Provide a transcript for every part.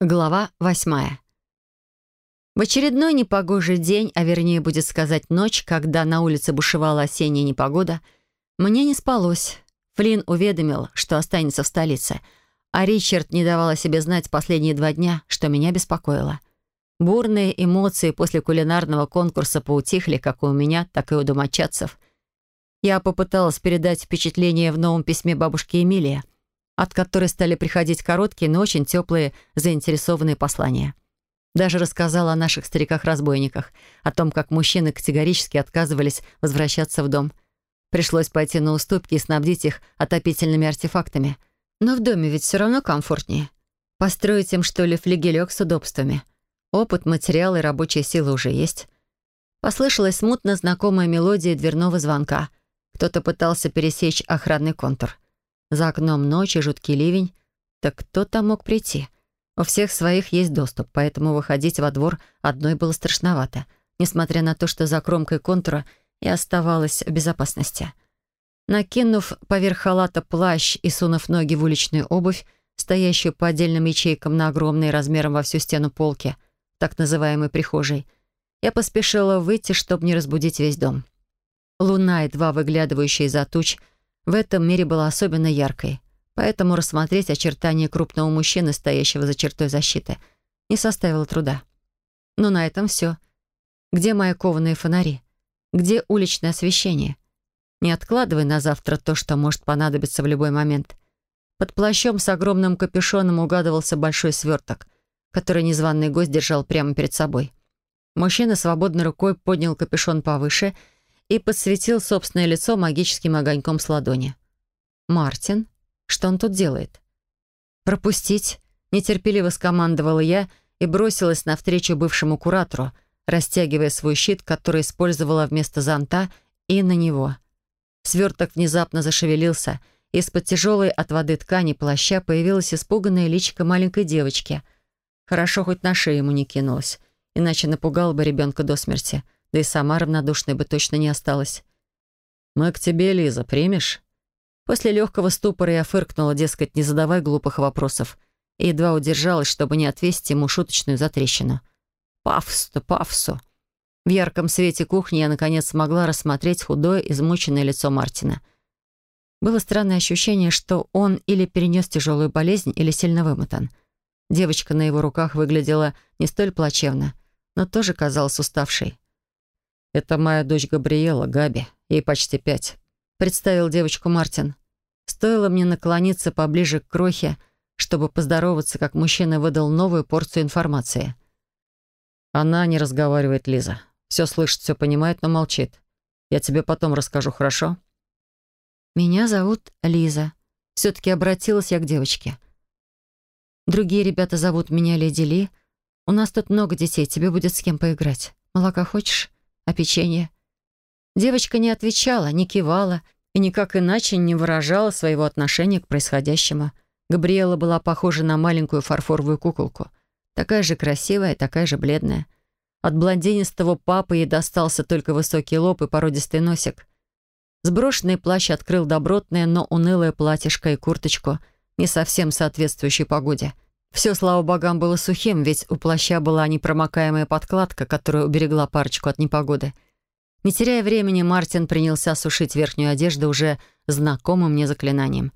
Глава восьмая. В очередной непогожий день, а вернее будет сказать ночь, когда на улице бушевала осенняя непогода, мне не спалось. Флинн уведомил, что останется в столице, а Ричард не давал о себе знать последние два дня, что меня беспокоило. Бурные эмоции после кулинарного конкурса поутихли как у меня, так и у домочадцев. Я попыталась передать впечатление в новом письме бабушки Эмилии, от которой стали приходить короткие, но очень теплые, заинтересованные послания. Даже рассказала о наших стариках-разбойниках, о том, как мужчины категорически отказывались возвращаться в дом. Пришлось пойти на уступки и снабдить их отопительными артефактами. Но в доме ведь все равно комфортнее. Построить им, что ли, флигелек с удобствами. Опыт, материал и рабочая сила уже есть. Послышалась смутно знакомая мелодия дверного звонка. Кто-то пытался пересечь охранный контур. За окном ночь и жуткий ливень. Так кто там мог прийти? У всех своих есть доступ, поэтому выходить во двор одной было страшновато, несмотря на то, что за кромкой контура я оставалась в безопасности. Накинув поверх халата плащ и сунув ноги в уличную обувь, стоящую по отдельным ячейкам на огромной размером во всю стену полки, так называемой прихожей, я поспешила выйти, чтобы не разбудить весь дом. Луна, едва выглядывающая из-за туч, в этом мире была особенно яркой, поэтому рассмотреть очертания крупного мужчины, стоящего за чертой защиты, не составило труда. Но на этом все. Где мои кованые фонари? Где уличное освещение? Не откладывай на завтра то, что может понадобиться в любой момент. Под плащом с огромным капюшоном угадывался большой сверток, который незваный гость держал прямо перед собой. Мужчина свободной рукой поднял капюшон повыше — и подсветил собственное лицо магическим огоньком с ладони. «Мартин? Что он тут делает?» «Пропустить!» — нетерпеливо скомандовала я и бросилась навстречу бывшему куратору, растягивая свой щит, который использовала вместо зонта, и на него. Сверток внезапно зашевелился, и из-под тяжелой от воды ткани плаща появилась испуганная личико маленькой девочки. Хорошо, хоть на шею ему не кинулась, иначе напугала бы ребенка до смерти — да и сама равнодушной бы точно не осталась. «Мы к тебе, Лиза, примешь?» После легкого ступора я фыркнула, дескать, не задавай глупых вопросов, и едва удержалась, чтобы не отвесить ему шуточную затрещину. Пафос-то, пафосу. В ярком свете кухни я, наконец, смогла рассмотреть худое, измученное лицо Мартина. Было странное ощущение, что он или перенес тяжелую болезнь, или сильно вымотан. Девочка на его руках выглядела не столь плачевно, но тоже казалась уставшей. «Это моя дочь Габриэла, Габи. Ей почти пять», — представил девочку Мартин. Стоило мне наклониться поближе к крохе, чтобы поздороваться, как мужчина выдал новую порцию информации. Она не разговаривает, Лиза. Все слышит, все понимает, но молчит. Я тебе потом расскажу, хорошо? Меня зовут Лиза. Все-таки обратилась я к девочке. Другие ребята зовут меня Леди Ли. У нас тут много детей, тебе будет с кем поиграть. Молока хочешь? А печенье? Девочка не отвечала, не кивала и никак иначе не выражала своего отношения к происходящему. Габриэла была похожа на маленькую фарфоровую куколку. Такая же красивая, такая же бледная. От блондинистого папы ей достался только высокий лоб и породистый носик. Сброшенный плащ открыл добротное, но унылое платьишко и курточку, не совсем соответствующей погоде — все, слава богам, было сухим, ведь у плаща была непромокаемая подкладка, которая уберегла парочку от непогоды. Не теряя времени, Мартин принялся сушить верхнюю одежду уже знакомым мне заклинанием.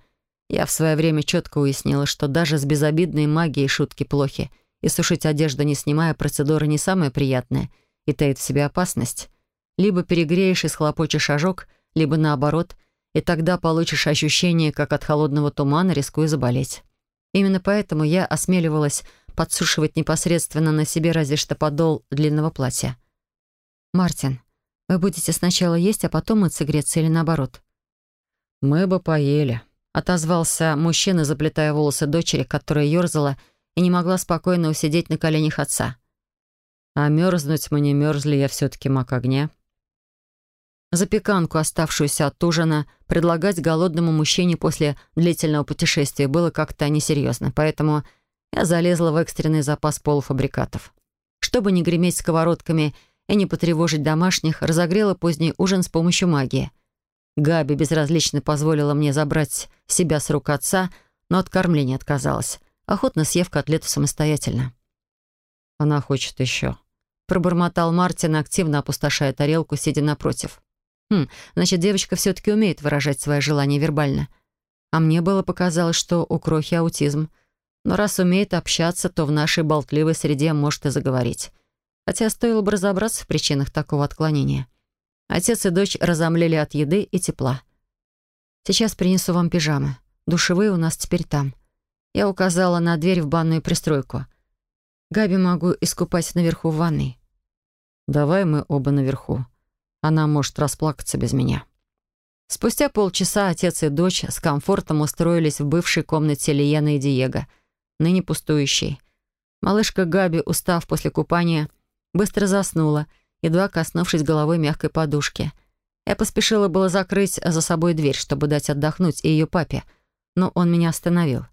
Я в свое время четко уяснила, что даже с безобидной магией шутки плохи, и сушить одежду, не снимая, процедура не самая приятная и таит в себе опасность. Либо перегреешь и схлопочешь ожог, либо наоборот, и тогда получишь ощущение, как от холодного тумана, рискуя заболеть. Именно поэтому я осмеливалась подсушивать непосредственно на себе разве что подол длинного платья. «Мартин, вы будете сначала есть, а потом мыться греться или наоборот?» «Мы бы поели», — отозвался мужчина, заплетая волосы дочери, которая ерзала и не могла спокойно усидеть на коленях отца. «А мерзнуть мы не мерзли, я все-таки маг огня». Запеканку, оставшуюся от ужина, предлагать голодному мужчине после длительного путешествия было как-то несерьезно, поэтому я залезла в экстренный запас полуфабрикатов. Чтобы не греметь сковородками и не потревожить домашних, разогрела поздний ужин с помощью магии. Габи безразлично позволила мне забрать себя с рук отца, но от кормления отказалась. охотно съев котлету самостоятельно. «Она хочет еще», — пробормотал Мартин, активно опустошая тарелку, сидя напротив. «Хм, значит, девочка все-таки умеет выражать свои желания вербально. А мне было показалось, что у Крохи аутизм. Но раз умеет общаться, то в нашей болтливой среде может и заговорить. Хотя стоило бы разобраться в причинах такого отклонения. Отец и дочь разомлели от еды и тепла. «Сейчас принесу вам пижамы. Душевые у нас теперь там». Я указала на дверь в банную пристройку. «Габи могу искупать наверху в ванной». «Давай мы оба наверху. Она может расплакаться без меня». Спустя полчаса отец и дочь с комфортом устроились в бывшей комнате Лиены и Диего, ныне пустующей. Малышка Габи, устав после купания, быстро заснула, едва коснувшись головой мягкой подушки. Я поспешила было закрыть за собой дверь, чтобы дать отдохнуть и ее папе, но он меня остановил.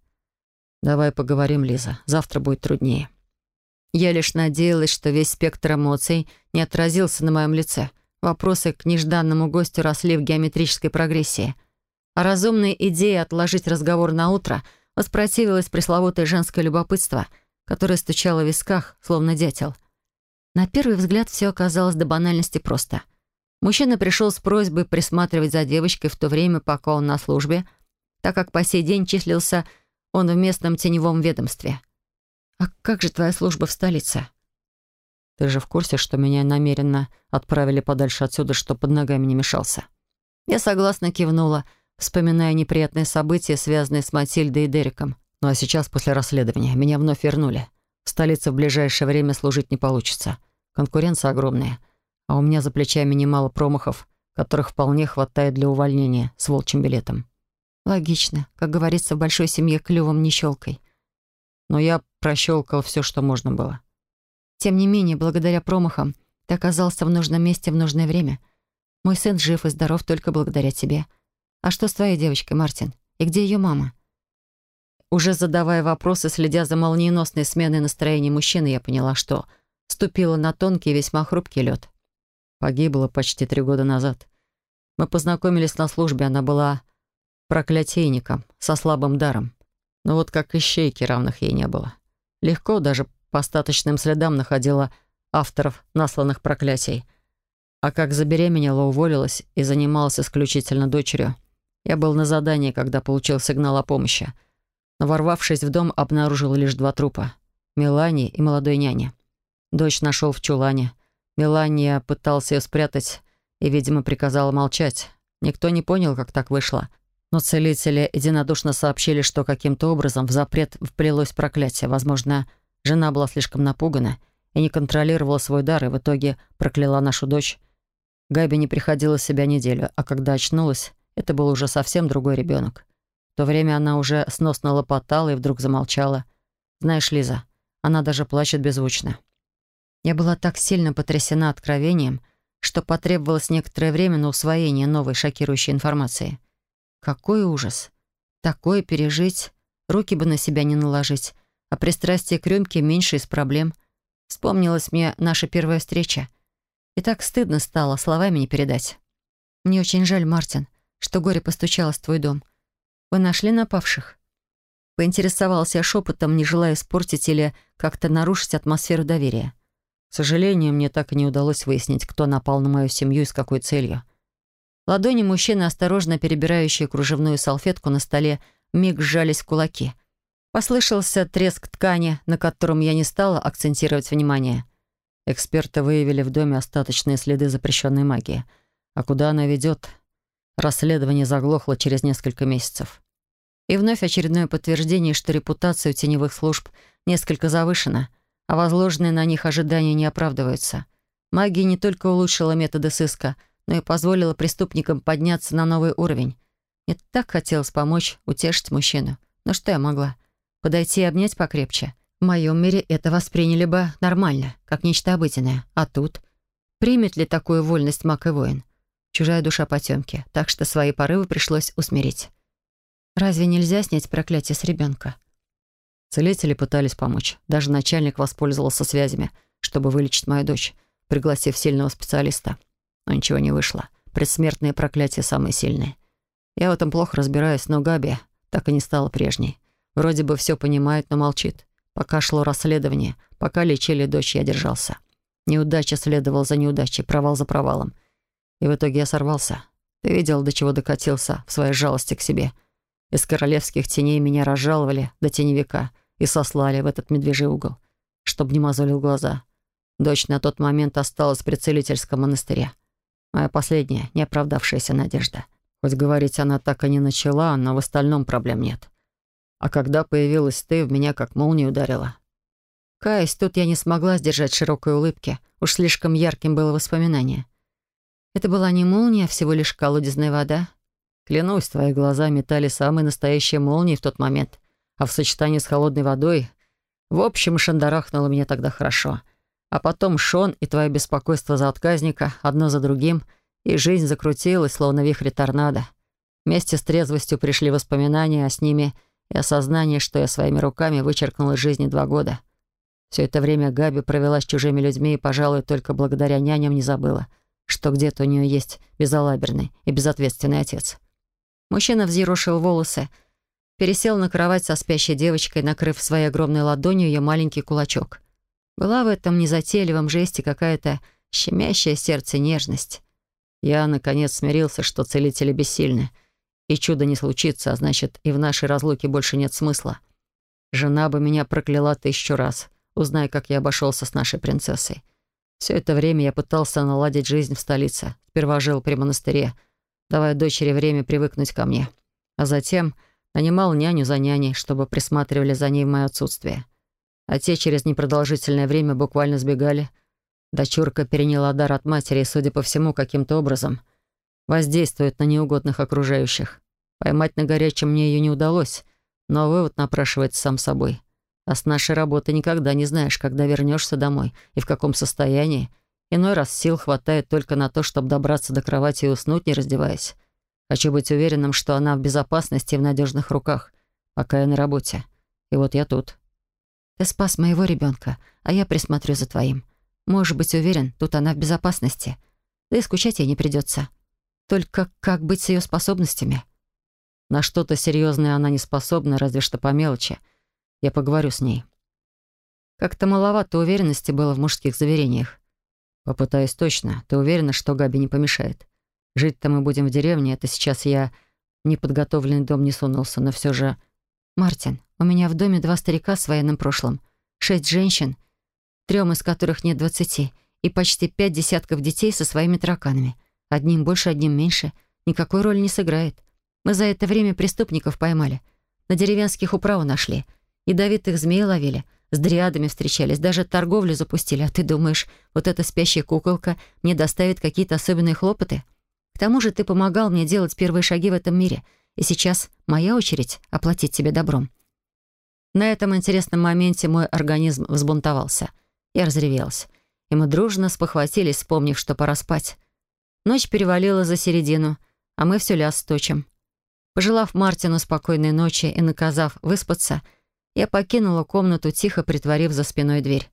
«Давай поговорим, Лиза. Завтра будет труднее». Я лишь надеялась, что весь спектр эмоций не отразился на моем лице. Вопросы к нежданному гостю росли в геометрической прогрессии. А разумная идея отложить разговор на утро воспротивилась пресловутое женское любопытство, которое стучало в висках, словно дятел. На первый взгляд все оказалось до банальности просто. Мужчина пришел с просьбой присматривать за девочкой в то время, пока он на службе, так как по сей день числился он в местном теневом ведомстве. «А как же твоя служба в столице?» «Ты же в курсе, что меня намеренно отправили подальше отсюда, чтобы под ногами не мешался?» Я согласно кивнула, вспоминая неприятные события, связанные с Матильдой и Дереком. Ну а сейчас, после расследования, меня вновь вернули. В столице в ближайшее время служить не получится. Конкуренция огромная. А у меня за плечами немало промахов, которых вполне хватает для увольнения с волчьим билетом. Логично. Как говорится, в большой семье клювом не щелкай. Но я прощелкал все, что можно было. Тем не менее, благодаря промахам, ты оказался в нужном месте в нужное время. Мой сын жив и здоров только благодаря тебе. А что с твоей девочкой, Мартин? И где ее мама?» Уже задавая вопросы, следя за молниеносной сменой настроения мужчины, я поняла, что ступила на тонкий, весьма хрупкий лед. Погибла почти три года назад. Мы познакомились на службе, она была проклятийником, со слабым даром. Но вот как ищейки равных ей не было. Легко даже по остаточным следам находила авторов насланных проклятий. А как забеременела, уволилась и занималась исключительно дочерью. Я был на задании, когда получил сигнал о помощи. Но ворвавшись в дом, обнаружил лишь два трупа. Мелани и молодой няня. Дочь нашел в чулане. Мелания пытался ее спрятать и, видимо, приказала молчать. Никто не понял, как так вышло. Но целители единодушно сообщили, что каким-то образом в запрет вплелось проклятие. Возможно, Жена была слишком напугана и не контролировала свой дар, и в итоге прокляла нашу дочь. Габи не приходила в себя неделю, а когда очнулась, это был уже совсем другой ребенок. В то время она уже сносно лопотала и вдруг замолчала. Знаешь, Лиза, она даже плачет беззвучно. Я была так сильно потрясена откровением, что потребовалось некоторое время на усвоение новой шокирующей информации. Какой ужас! Такое пережить, руки бы на себя не наложить, а пристрастие к рюмке меньше из проблем. Вспомнилась мне наша первая встреча. И так стыдно стало, словами не передать. Мне очень жаль, Мартин, что горе постучалось в твой дом. Вы нашли напавших? Поинтересовался я шепотом, не желая испортить или как-то нарушить атмосферу доверия. К сожалению, мне так и не удалось выяснить, кто напал на мою семью и с какой целью. Ладони мужчины, осторожно перебирающие кружевную салфетку на столе, миг сжались в кулаки. Послышался треск ткани, на котором я не стала акцентировать внимание. Эксперты выявили в доме остаточные следы запрещенной магии. А куда она ведет? Расследование заглохло через несколько месяцев. И вновь очередное подтверждение, что репутация у теневых служб несколько завышена, а возложенные на них ожидания не оправдываются. Магия не только улучшила методы сыска, но и позволила преступникам подняться на новый уровень. Мне так хотелось помочь, утешить мужчину. Но что я могла? Подойти и обнять покрепче. В моем мире это восприняли бы нормально, как нечто обыденное. А тут? Примет ли такую вольность маг и воин? Чужая душа потемки, так что свои порывы пришлось усмирить. Разве нельзя снять проклятие с ребенка? Целители пытались помочь. Даже начальник воспользовался связями, чтобы вылечить мою дочь, пригласив сильного специалиста. Но ничего не вышло. Предсмертные проклятия самые сильные. Я в этом плохо разбираюсь, но Габи так и не стала прежней. Вроде бы все понимает, но молчит. Пока шло расследование, пока лечили дочь, я держался. Неудача следовала за неудачей, провал за провалом. И в итоге я сорвался. Ты видел, до чего докатился в своей жалости к себе. Из королевских теней меня разжаловали до теневика и сослали в этот медвежий угол, чтобы не мозолил глаза. Дочь на тот момент осталась при целительском монастыре. Моя последняя, неоправдавшаяся надежда. Хоть говорить она так и не начала, но в остальном проблем нет. А когда появилась ты, в меня как молния ударила. Каюсь, тут я не смогла сдержать широкой улыбки. Уж слишком ярким было воспоминание. Это была не молния, а всего лишь колодезная вода. Клянусь, твои глаза метали самые настоящие молнии в тот момент. А в сочетании с холодной водой... В общем, шандарахнуло меня тогда хорошо. А потом Шон и твое беспокойство за отказника, одно за другим, и жизнь закрутилась, словно вихрь торнадо. Вместе с трезвостью пришли воспоминания, а с ними и осознание, что я своими руками вычеркнул из жизни два года — все это время Габи провела с чужими людьми и, пожалуй, только благодаря няням не забыла, что где-то у нее есть безалаберный и безответственный отец. Мужчина взъерошил волосы, пересел на кровать со спящей девочкой, накрыв своей огромной ладонью ее маленький кулачок. Была в этом незатейливом жесте какая-то щемящая сердце нежность. Я, наконец, смирился, что целители бессильны, и чудо не случится, а значит, и в нашей разлуке больше нет смысла. Жена бы меня прокляла тысячу раз — узнай, как я обошелся с нашей принцессой. Все это время я пытался наладить жизнь в столице. Сперва жил при монастыре, давая дочери время привыкнуть ко мне. А затем нанимал няню за няней, чтобы присматривали за ней в мое отсутствие. А те через непродолжительное время буквально сбегали. Дочурка переняла дар от матери и, судя по всему, каким-то образом воздействует на неугодных окружающих. Поймать на горячем мне ее не удалось, но вывод напрашивается сам собой — а с нашей работы никогда не знаешь, когда вернешься домой и в каком состоянии. Иной раз сил хватает только на то, чтобы добраться до кровати и уснуть, не раздеваясь. Хочу быть уверенным, что она в безопасности и в надежных руках, пока я на работе. И вот я тут. Ты спас моего ребенка, а я присмотрю за твоим. Можешь быть уверен, тут она в безопасности. Да и скучать ей не придется. Только как быть с ее способностями? На что-то серьезное она не способна, разве что по мелочи — я поговорю с ней. Как-то маловато уверенности было в мужских заверениях. Попытаюсь точно. Ты уверена, что Габи не помешает? Жить-то мы будем в деревне. Это сейчас я неподготовленный дом не сунулся, но все же... Мартин, у меня в доме два старика с военным прошлым, шесть женщин, трем из которых нет двадцати, и почти пять десятков детей со своими тараканами. Одним больше, одним меньше. Никакой роли не сыграет. Мы за это время преступников поймали. На деревенских управу нашли — Ядовитых змей ловили, с дриадами встречались, даже торговлю запустили. А ты думаешь, вот эта спящая куколка мне доставит какие-то особенные хлопоты? К тому же ты помогал мне делать первые шаги в этом мире, и сейчас моя очередь оплатить тебе добром». На этом интересном моменте мой организм взбунтовался. Я разревелась. И мы дружно спохватились, вспомнив, что пора спать. Ночь перевалила за середину, а мы все ляс точим. Пожелав Мартину спокойной ночи и наказав выспаться, я покинула комнату, тихо притворив за спиной дверь.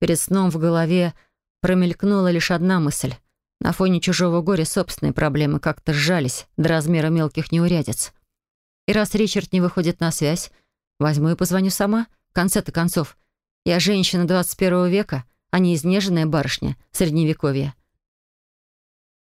Перед сном в голове промелькнула лишь одна мысль. На фоне чужого горя собственные проблемы как-то сжались до размера мелких неурядиц. И раз Ричард не выходит на связь, возьму и позвоню сама. В конце-то концов, я женщина 21 века, а не изнеженная барышня средневековья.